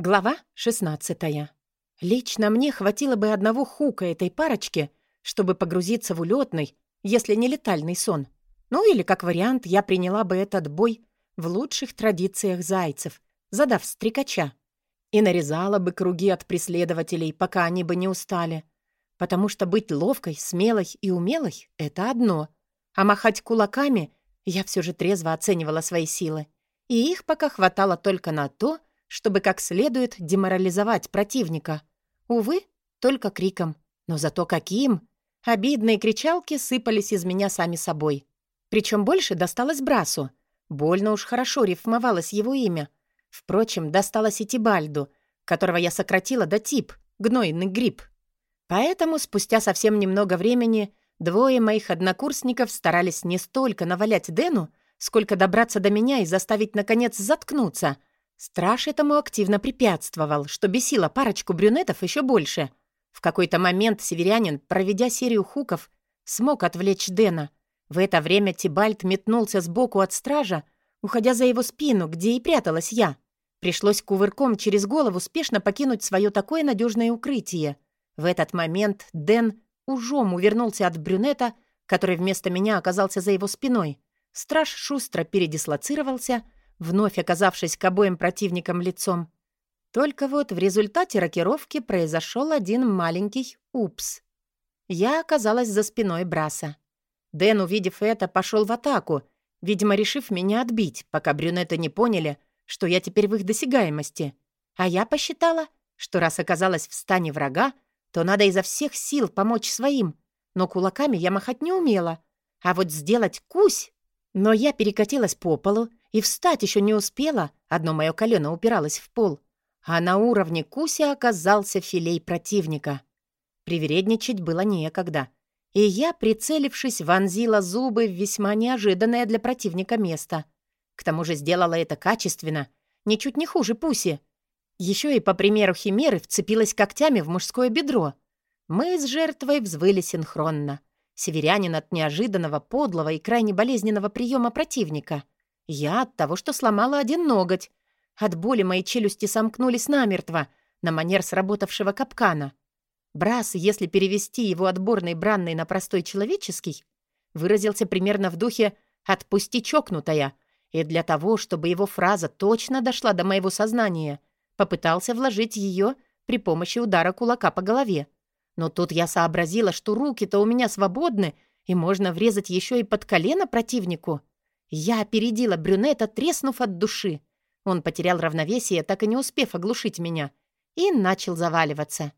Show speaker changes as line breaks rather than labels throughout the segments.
Глава 16. Лично мне хватило бы одного хука этой парочки, чтобы погрузиться в улетный, если не летальный сон. Ну или, как вариант, я приняла бы этот бой в лучших традициях зайцев, задав стрекача. И нарезала бы круги от преследователей, пока они бы не устали. Потому что быть ловкой, смелой и умелой — это одно. А махать кулаками я все же трезво оценивала свои силы. И их пока хватало только на то, чтобы как следует деморализовать противника. Увы, только криком. Но зато каким! Обидные кричалки сыпались из меня сами собой. Причем больше досталось Брасу. Больно уж хорошо рифмовалось его имя. Впрочем, досталось и Тибальду, которого я сократила до тип, гнойный гриб. Поэтому спустя совсем немного времени двое моих однокурсников старались не столько навалять Дэну, сколько добраться до меня и заставить, наконец, заткнуться — Страж этому активно препятствовал, что бесило парочку брюнетов еще больше. В какой-то момент северянин, проведя серию хуков, смог отвлечь Дэна. В это время Тибальт метнулся сбоку от стража, уходя за его спину, где и пряталась я. Пришлось кувырком через голову спешно покинуть свое такое надежное укрытие. В этот момент Дэн ужом увернулся от брюнета, который вместо меня оказался за его спиной. Страж шустро передислоцировался — вновь оказавшись к обоим противникам лицом. Только вот в результате рокировки произошел один маленький упс. Я оказалась за спиной Браса. Дэн, увидев это, пошел в атаку, видимо, решив меня отбить, пока брюнеты не поняли, что я теперь в их досягаемости. А я посчитала, что раз оказалась в стане врага, то надо изо всех сил помочь своим. Но кулаками я махать не умела. А вот сделать кусь... Но я перекатилась по полу и встать еще не успела, одно мое колено упиралось в пол, а на уровне куси оказался филей противника. Привередничать было некогда, и я, прицелившись, вонзила зубы в весьма неожиданное для противника место. К тому же сделала это качественно, ничуть не хуже Пуси. Еще и, по примеру Химеры, вцепилась когтями в мужское бедро. Мы с жертвой взвыли синхронно. Северянин от неожиданного, подлого и крайне болезненного приема противника — я от того, что сломала один ноготь. От боли мои челюсти сомкнулись намертво, на манер сработавшего капкана. Брас, если перевести его отборный бранный на простой человеческий, выразился примерно в духе «отпусти чокнутая», и для того, чтобы его фраза точно дошла до моего сознания, попытался вложить ее при помощи удара кулака по голове. Но тут я сообразила, что руки-то у меня свободны, и можно врезать еще и под колено противнику. Я опередила брюнета, треснув от души. Он потерял равновесие, так и не успев оглушить меня, и начал заваливаться.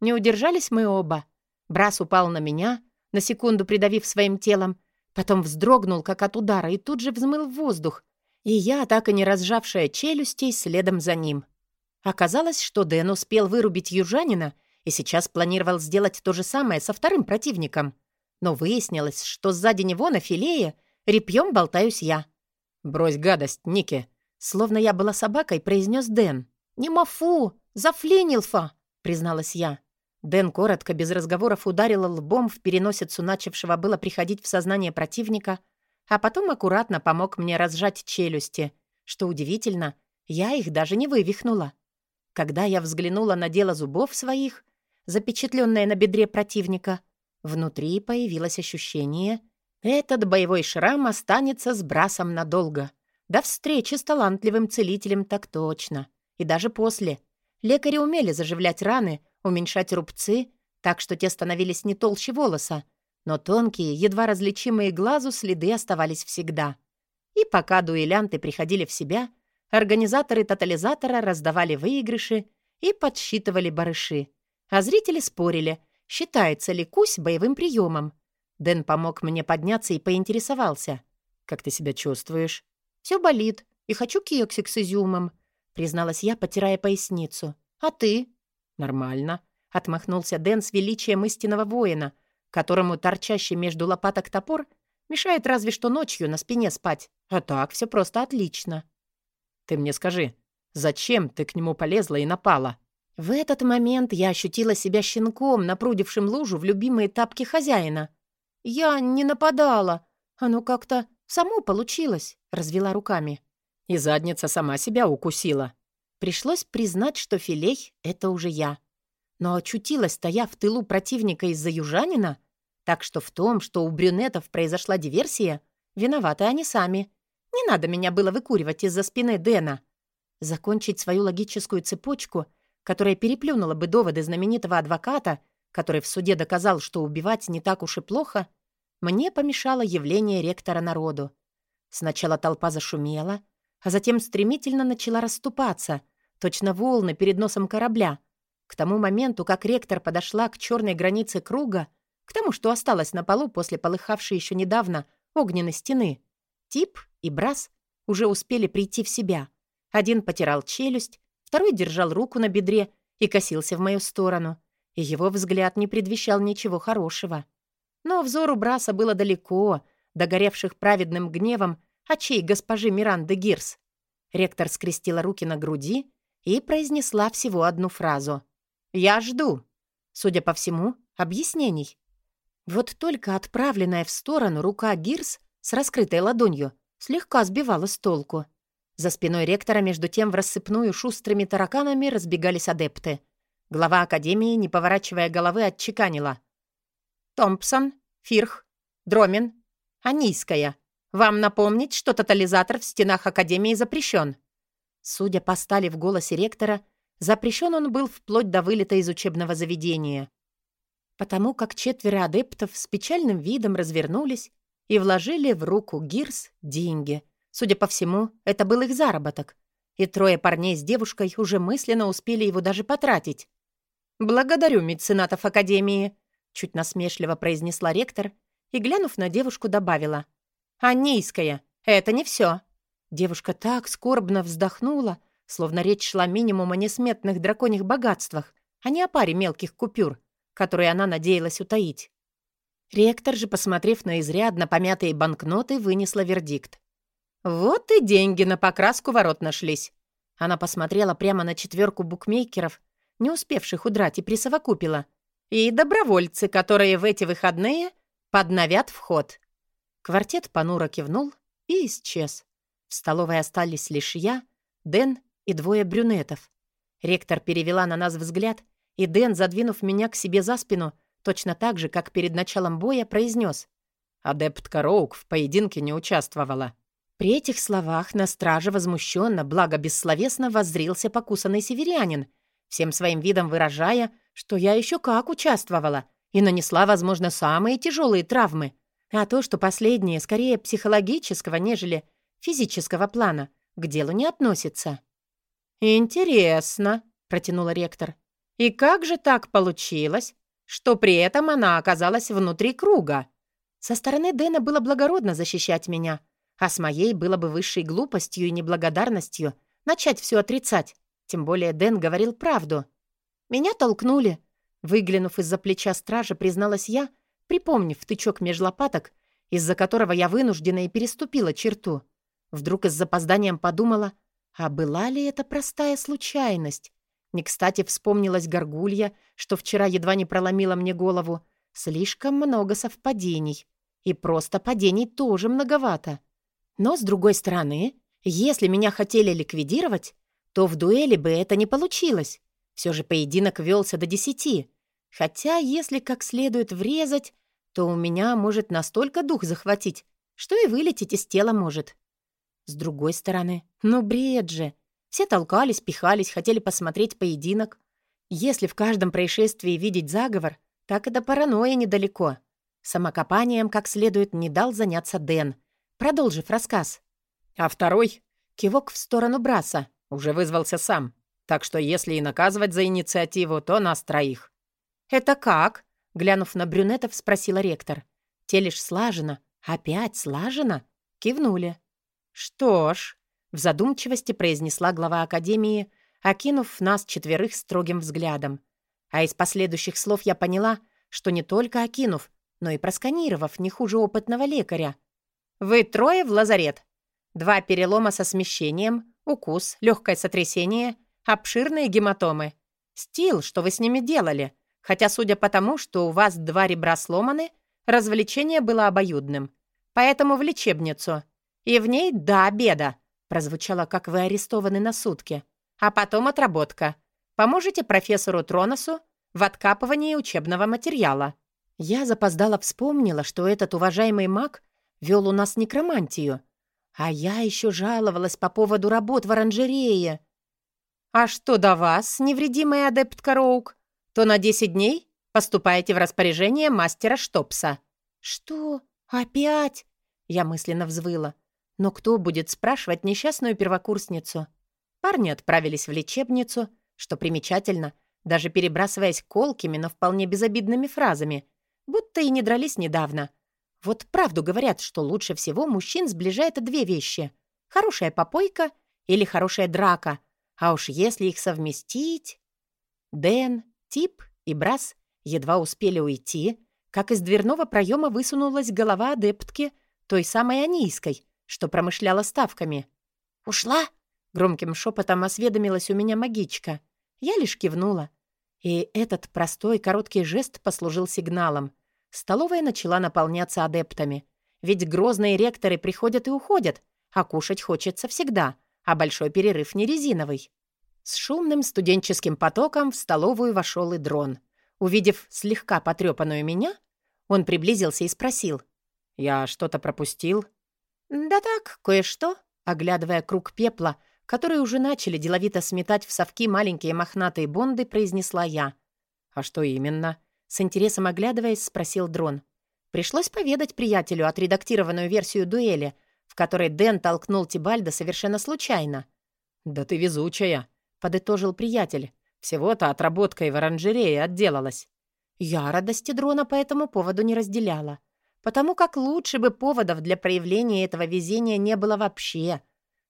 Не удержались мы оба. Брас упал на меня, на секунду придавив своим телом, потом вздрогнул, как от удара, и тут же взмыл в воздух. И я, так и не разжавшая челюстей, следом за ним. Оказалось, что Дэн успел вырубить южанина и сейчас планировал сделать то же самое со вторым противником. Но выяснилось, что сзади него на филее Репьем болтаюсь я. «Брось гадость, Ники!» Словно я была собакой, произнес Дэн. «Не мафу! Зафленился!» призналась я. Дэн коротко, без разговоров, ударил лбом в переносицу начавшего было приходить в сознание противника, а потом аккуратно помог мне разжать челюсти. Что удивительно, я их даже не вывихнула. Когда я взглянула на дело зубов своих, запечатленное на бедре противника, внутри появилось ощущение — этот боевой шрам останется с Брасом надолго. До встречи с талантливым целителем так точно. И даже после. Лекари умели заживлять раны, уменьшать рубцы, так что те становились не толще волоса. Но тонкие, едва различимые глазу следы оставались всегда. И пока дуэлянты приходили в себя, организаторы тотализатора раздавали выигрыши и подсчитывали барыши. А зрители спорили, считается ли кусь боевым приемом. Дэн помог мне подняться и поинтересовался. «Как ты себя чувствуешь?» «Все болит, и хочу кексик с изюмом», — призналась я, потирая поясницу. «А ты?» «Нормально», — отмахнулся Дэн с величием истинного воина, которому торчащий между лопаток топор мешает разве что ночью на спине спать. А так все просто отлично. «Ты мне скажи, зачем ты к нему полезла и напала?» В этот момент я ощутила себя щенком, напрудившим лужу в любимые тапки хозяина. «Я не нападала. Оно как-то само получилось», — развела руками. «И задница сама себя укусила». Пришлось признать, что филей — это уже я. Но очутилась стоя в тылу противника из-за южанина, так что в том, что у брюнетов произошла диверсия, виноваты они сами. Не надо меня было выкуривать из-за спины Дэна. Закончить свою логическую цепочку, которая переплюнула бы доводы знаменитого адвоката, который в суде доказал, что убивать не так уж и плохо, мне помешало явление ректора народу. Сначала толпа зашумела, а затем стремительно начала расступаться, точно волны перед носом корабля. К тому моменту, как ректор подошла к черной границе круга, к тому, что осталось на полу после полыхавшей еще недавно огненной стены, Тип и Брас уже успели прийти в себя. Один потирал челюсть, второй держал руку на бедре и косился в мою сторону, и его взгляд не предвещал ничего хорошего. Но взору Браса было далеко, догоревших праведным гневом очей госпожи Миранды Гирс. Ректор скрестила руки на груди и произнесла всего одну фразу. «Я жду». Судя по всему, объяснений. Вот только отправленная в сторону рука Гирс с раскрытой ладонью слегка сбивала с толку. За спиной ректора, между тем, в рассыпную шустрыми тараканами разбегались адепты. Глава Академии, не поворачивая головы, отчеканила. «Томпсон, Фирх, Дромин, Анийская. Вам напомнить, что тотализатор в стенах Академии запрещен?» Судя по стали в голосе ректора, запрещен он был вплоть до вылета из учебного заведения. Потому как четверо адептов с печальным видом развернулись и вложили в руку Гирс деньги — Судя по всему, это был их заработок. И трое парней с девушкой уже мысленно успели его даже потратить. «Благодарю меценатов Академии», — чуть насмешливо произнесла ректор и, глянув на девушку, добавила. «Анейская, это не все». Девушка так скорбно вздохнула, словно речь шла минимум о несметных драконьих богатствах, а не о паре мелких купюр, которые она надеялась утаить. Ректор же, посмотрев на изрядно помятые банкноты, вынесла вердикт. «Вот и деньги на покраску ворот нашлись». Она посмотрела прямо на четверку букмекеров, не успевших удрать, и присовокупила. «И добровольцы, которые в эти выходные подновят вход». Квартет понуро кивнул и исчез. В столовой остались лишь я, Дэн и двое брюнетов. Ректор перевела на нас взгляд, и Дэн, задвинув меня к себе за спину, точно так же, как перед началом боя, произнес. «Адептка Роук в поединке не участвовала». При этих словах на страже возмущенно, благо бессловесно воззрился покусанный северянин, всем своим видом выражая, что я еще как участвовала и нанесла, возможно, самые тяжелые травмы, а то, что последнее скорее психологического, нежели физического плана, к делу не относится. «Интересно», — протянула ректор. «И как же так получилось, что при этом она оказалась внутри круга?» Со стороны Дэна было благородно защищать меня — а с моей было бы высшей глупостью и неблагодарностью начать все отрицать. Тем более Дэн говорил правду. Меня толкнули. Выглянув из-за плеча стража, призналась я, припомнив тычок меж лопаток, из-за которого я вынуждена и переступила черту. Вдруг с запозданием подумала, а была ли это простая случайность? Не кстати вспомнилась горгулья, что вчера едва не проломила мне голову. Слишком много совпадений. И просто падений тоже многовато. Но, с другой стороны, если меня хотели ликвидировать, то в дуэли бы это не получилось. Все же поединок велся до десяти. Хотя, если как следует врезать, то у меня может настолько дух захватить, что и вылететь из тела может. С другой стороны, ну бред же. Все толкались, пихались, хотели посмотреть поединок. Если в каждом происшествии видеть заговор, так и до паранойи недалеко. Самокопанием как следует не дал заняться Дэн — продолжив рассказ. А второй, кивок в сторону Браса, уже вызвался сам. Так что если и наказывать за инициативу, то нас троих. «Это как?» — глянув на брюнетов, спросила ректор. Те лишь слаженно, опять слаженно, кивнули. «Что ж», — в задумчивости произнесла глава Академии, окинув нас четверых строгим взглядом. А из последующих слов я поняла, что не только окинув, но и просканировав не хуже опытного лекаря, вы трое в лазарет. Два перелома со смещением, укус, легкое сотрясение, обширные гематомы. Стил, что вы с ними делали? Хотя, судя по тому, что у вас два ребра сломаны, развлечение было обоюдным. Поэтому в лечебницу. И в ней до обеда. Прозвучало, как вы арестованы на сутки. а потом отработка. Поможете профессору Троносу в откапывании учебного материала». Я запоздала вспомнила, что этот уважаемый маг вел у нас некромантию, а я еще жаловалась по поводу работ в оранжерее. «А что до вас, невредимый адепт Роук, то на 10 дней поступаете в распоряжение мастера Штопса». «Что? Опять?» Я мысленно взвыла. Но кто будет спрашивать несчастную первокурсницу? Парни отправились в лечебницу, что примечательно, даже перебрасываясь колкими, но вполне безобидными фразами, будто и не дрались недавно. Вот правду говорят, что лучше всего мужчин сближает две вещи — хорошая попойка или хорошая драка, а уж если их совместить... Дэн, Тип и Брас едва успели уйти, как из дверного проема высунулась голова адептки, той самой анийской, что промышляла ставками. «Ушла?» — громким шепотом осведомилась у меня магичка. Я лишь кивнула. И этот простой короткий жест послужил сигналом. Столовая начала наполняться адептами. Ведь грозные ректоры приходят и уходят, а кушать хочется всегда, а большой перерыв не резиновый. С шумным студенческим потоком в столовую вошел и дрон. Увидев слегка потрепанную меня, он приблизился и спросил. «Я что-то пропустил?» «Да так, кое-что», оглядывая круг пепла, который уже начали деловито сметать в совки маленькие мохнатые бонды, произнесла я. «А что именно?» С интересом оглядываясь, спросил дрон. Пришлось поведать приятелю отредактированную версию дуэли, в которой Дэн толкнул Тибальда совершенно случайно. «Да ты везучая», — подытожил приятель. «Всего-то отработкой в оранжерее отделалась». Я радости дрона по этому поводу не разделяла, потому как лучше бы поводов для проявления этого везения не было вообще.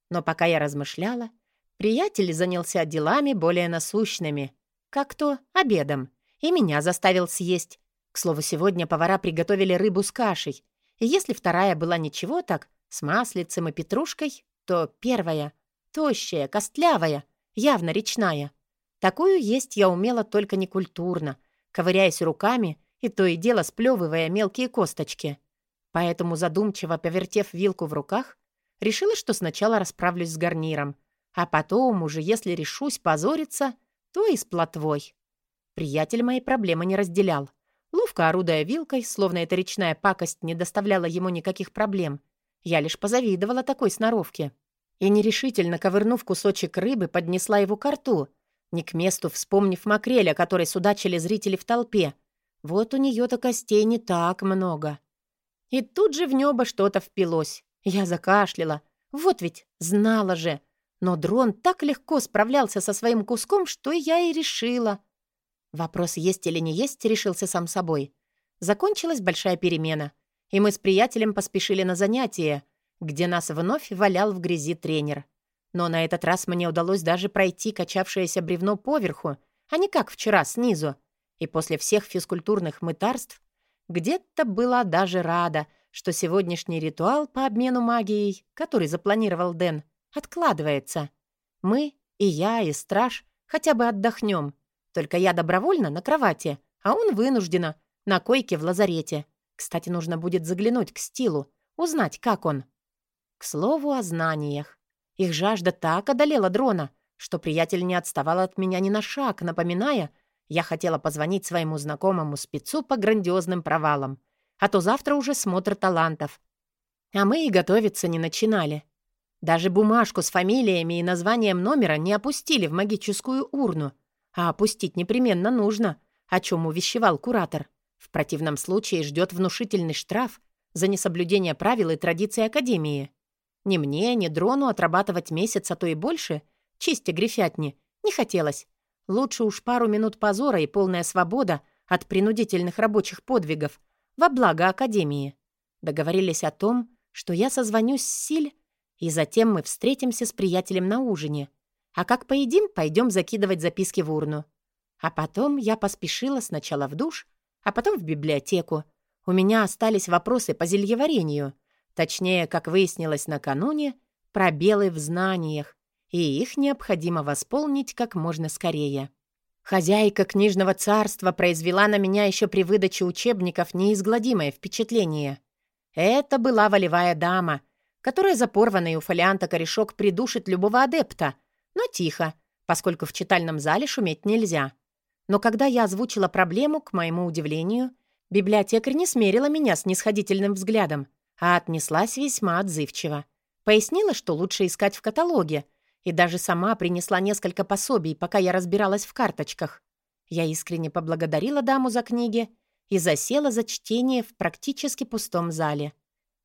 Но пока я размышляла, приятель занялся делами более насущными, как то обедом, и меня заставил съесть. К слову, сегодня повара приготовили рыбу с кашей, и если вторая была ничего так, с маслицем и петрушкой, то первая — тощая, костлявая, явно речная. Такую есть я умела только некультурно, ковыряясь руками и то и дело сплевывая мелкие косточки. Поэтому, задумчиво повертев вилку в руках, решила, что сначала расправлюсь с гарниром, а потом уже, если решусь позориться, то и с плотвой. Приятель моей проблемы не разделял. Ловко орудуя вилкой, словно эта речная пакость не доставляла ему никаких проблем. Я лишь позавидовала такой сноровке. И нерешительно ковырнув кусочек рыбы, поднесла его к рту — не к месту вспомнив макрель, о которой судачили зрители в толпе. Вот у нее-то костей не так много. И тут же в небо что-то впилось. Я закашляла. Вот ведь, знала же. Но дрон так легко справлялся со своим куском, что я и решила. Вопрос есть или не есть решился сам собой. Закончилась большая перемена, и мы с приятелем поспешили на занятие, где нас вновь валял в грязи тренер. Но на этот раз мне удалось даже пройти качавшееся бревно поверху, а не как вчера снизу. И после всех физкультурных мытарств где-то была даже рада, что сегодняшний ритуал по обмену магией, который запланировал Дэн, откладывается. Мы, и я, и страж, хотя бы отдохнем. Только я добровольно на кровати, а он вынужденно, на койке в лазарете. Кстати, нужно будет заглянуть к Стилу, узнать, как он. К слову о знаниях. Их жажда так одолела дрона, что приятель не отставал от меня ни на шаг, напоминая, я хотела позвонить своему знакомому спецу по грандиозным провалам, а то завтра уже смотр талантов. А мы и готовиться не начинали. Даже бумажку с фамилиями и названием номера не опустили в магическую урну, а опустить непременно нужно, о чем увещевал куратор. В противном случае ждет внушительный штраф за несоблюдение правил и традиций Академии. Ни мне, ни дрону отрабатывать месяц, а то и больше, чисти грифятни, не хотелось. Лучше уж пару минут позора и полная свобода от принудительных рабочих подвигов во благо Академии. Договорились о том, что я созвонюсь с Силь, и затем мы встретимся с приятелем на ужине. А как поедим, пойдем закидывать записки в урну. А потом я поспешила сначала в душ, а потом в библиотеку. У меня остались вопросы по зельеварению — Точнее, как выяснилось накануне, пробелы в знаниях, и их необходимо восполнить как можно скорее. Хозяйка книжного царства произвела на меня еще при выдаче учебников неизгладимое впечатление. Это была волевая дама, которая за порванный у фолианта корешок придушит любого адепта, но тихо, поскольку в читальном зале шуметь нельзя. Но когда я озвучила проблему, к моему удивлению, библиотекарь не смерила меня с нисходительным взглядом, а отнеслась весьма отзывчиво. Пояснила, что лучше искать в каталоге, и даже сама принесла несколько пособий, пока я разбиралась в карточках. Я искренне поблагодарила даму за книги и засела за чтение в практически пустом зале.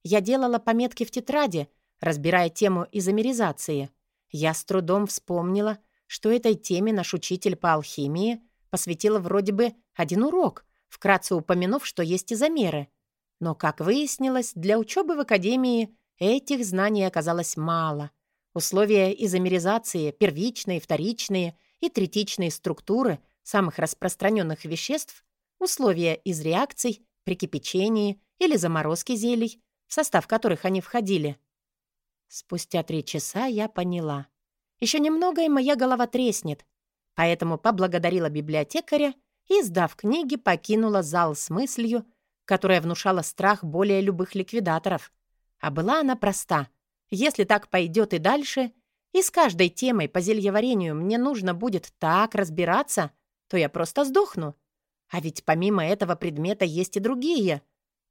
Я делала пометки в тетради, разбирая тему изомеризации. Я с трудом вспомнила, что этой теме наш учитель по алхимии посвятил вроде бы один урок, вкратце упомянув, что есть изомеры. Но, как выяснилось, для учебы в академии этих знаний оказалось мало. Условия изомеризации, первичные, вторичные и третичные структуры самых распространенных веществ, условия из реакций при кипячении или заморозке зелий, в состав которых они входили. Спустя три часа я поняла. Еще немного, и моя голова треснет. Поэтому поблагодарила библиотекаря и, сдав книги, покинула зал с мыслью, которая внушала страх более любых ликвидаторов. А была она проста. Если так пойдет и дальше, и с каждой темой по зельеварению мне нужно будет так разбираться, то я просто сдохну. А ведь помимо этого предмета есть и другие.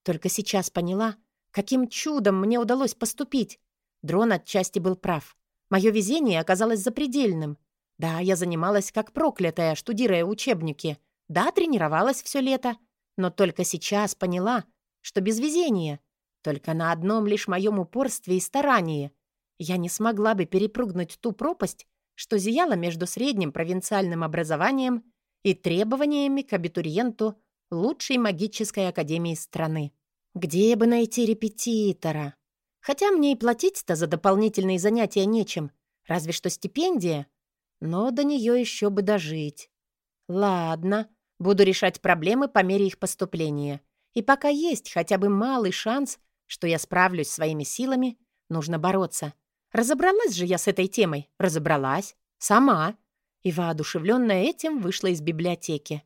Только сейчас поняла, каким чудом мне удалось поступить. Дрон отчасти был прав. Мое везение оказалось запредельным. Да, я занималась как проклятая, штудируя учебники. Да, тренировалась все лето. Но только сейчас поняла, что без везения. Только на одном лишь моем упорстве и старании. Я не смогла бы перепрыгнуть ту пропасть, что зияла между средним провинциальным образованием и требованиями к абитуриенту лучшей магической академии страны. Где бы найти репетитора? Хотя мне и платить-то за дополнительные занятия нечем, разве что стипендия. Но до нее еще бы дожить. Ладно, буду решать проблемы по мере их поступления. И пока есть хотя бы малый шанс, что я справлюсь своими силами, нужно бороться. Разобралась же я с этой темой. Разобралась. Сама и, воодушевленная этим, вышла из библиотеки.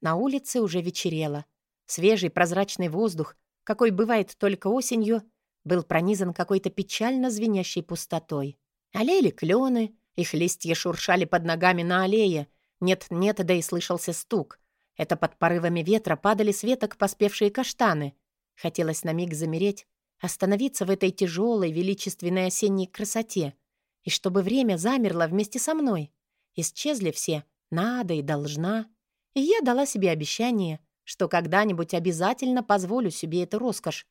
На улице уже вечерело. Свежий прозрачный воздух, какой бывает только осенью, был пронизан какой-то печально звенящей пустотой. Олели клены, их листья шуршали под ногами на аллее. Нет-нет, да и слышался стук. Это под порывами ветра падали с веток поспевшие каштаны. Хотелось на миг замереть, остановиться в этой тяжелой, величественной осенней красоте, и чтобы время замерло вместе со мной. Исчезли все «надо» и «должна». И я дала себе обещание, что когда-нибудь обязательно позволю себе эту роскошь.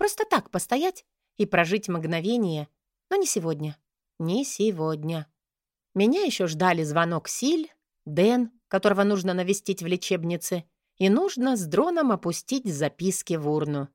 Просто так постоять и прожить мгновение. Но не сегодня. Не сегодня. Меня еще ждали звонок Силь, Дэн, которого нужно навестить в лечебнице, и нужно с дроном опустить записки в урну.